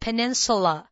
Peninsula.